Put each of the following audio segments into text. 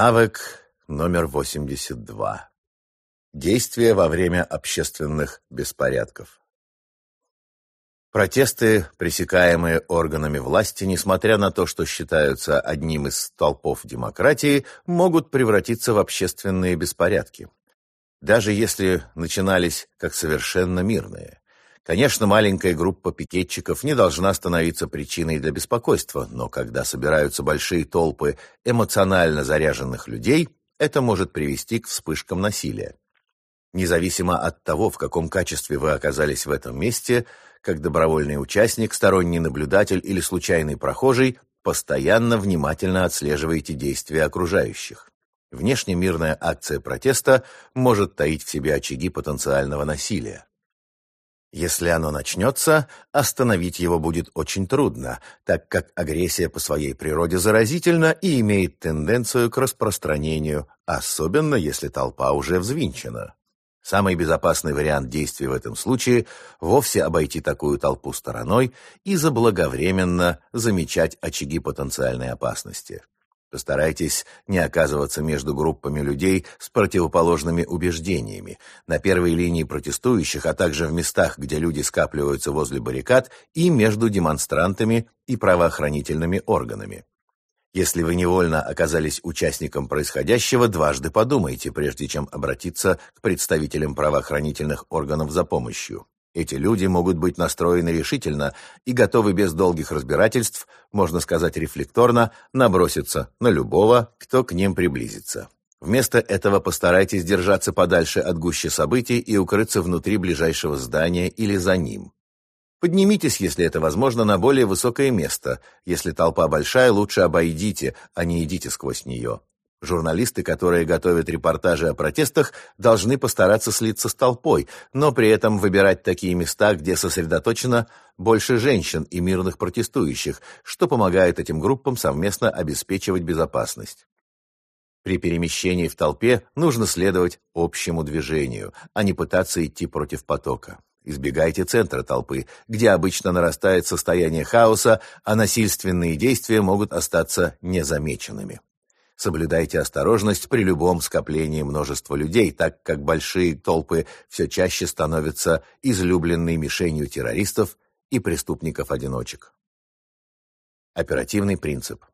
Навык номер 82. Действия во время общественных беспорядков. Протесты, пресекаемые органами власти, несмотря на то, что считаются одним из столпов демократии, могут превратиться в общественные беспорядки. Даже если начинались как совершенно мирные. Конечно, маленькая группа пикетчиков не должна становиться причиной для беспокойства, но когда собираются большие толпы эмоционально заряженных людей, это может привести к вспышкам насилия. Независимо от того, в каком качестве вы оказались в этом месте – как добровольный участник, сторонний наблюдатель или случайный прохожий, постоянно внимательно отслеживаете действия окружающих. Внешне мирная акция протеста может таить в себе очаги потенциального насилия. Если оно начнется, остановить его будет очень трудно, так как агрессия по своей природе заразительна и имеет тенденцию к распространению, особенно если толпа уже взвинчена. Самый безопасный вариант действия в этом случае – вовсе обойти такую толпу стороной и заблаговременно замечать очаги потенциальной опасности. Постарайтесь не оказываться между группами людей с противоположными убеждениями, на первой линии протестующих, а также в местах, где люди скапливаются возле баррикад, и между демонстрантами и правоохранительными органами. Если вы невольно оказались участником происходящего, дважды подумайте, прежде чем обратиться к представителям правоохранительных органов за помощью. Эти люди могут быть настроены решительно и готовы без долгих разбирательств, можно сказать рефлекторно, наброситься на любого, кто к ним приблизится. Вместо этого постарайтесь держаться подальше от гуще событий и укрыться внутри ближайшего здания или за ним. Поднимитесь, если это возможно, на более высокое место. Если толпа большая, лучше обойдите, а не идите сквозь нее. Журналисты, которые готовят репортажи о протестах, должны постараться слиться с толпой, но при этом выбирать такие места, где сосредоточено больше женщин и мирных протестующих, что помогает этим группам совместно обеспечивать безопасность. При перемещении в толпе нужно следовать общему движению, а не пытаться идти против потока. Избегайте центра толпы, где обычно нарастает состояние хаоса, а насильственные действия могут остаться незамеченными. Соблюдайте осторожность при любом скоплении множества людей, так как большие толпы все чаще становятся излюбленной мишенью террористов и преступников-одиночек. Оперативный принцип.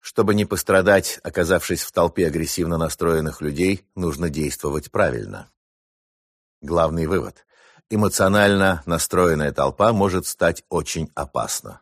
Чтобы не пострадать, оказавшись в толпе агрессивно настроенных людей, нужно действовать правильно. Главный вывод. Эмоционально настроенная толпа может стать очень опасна.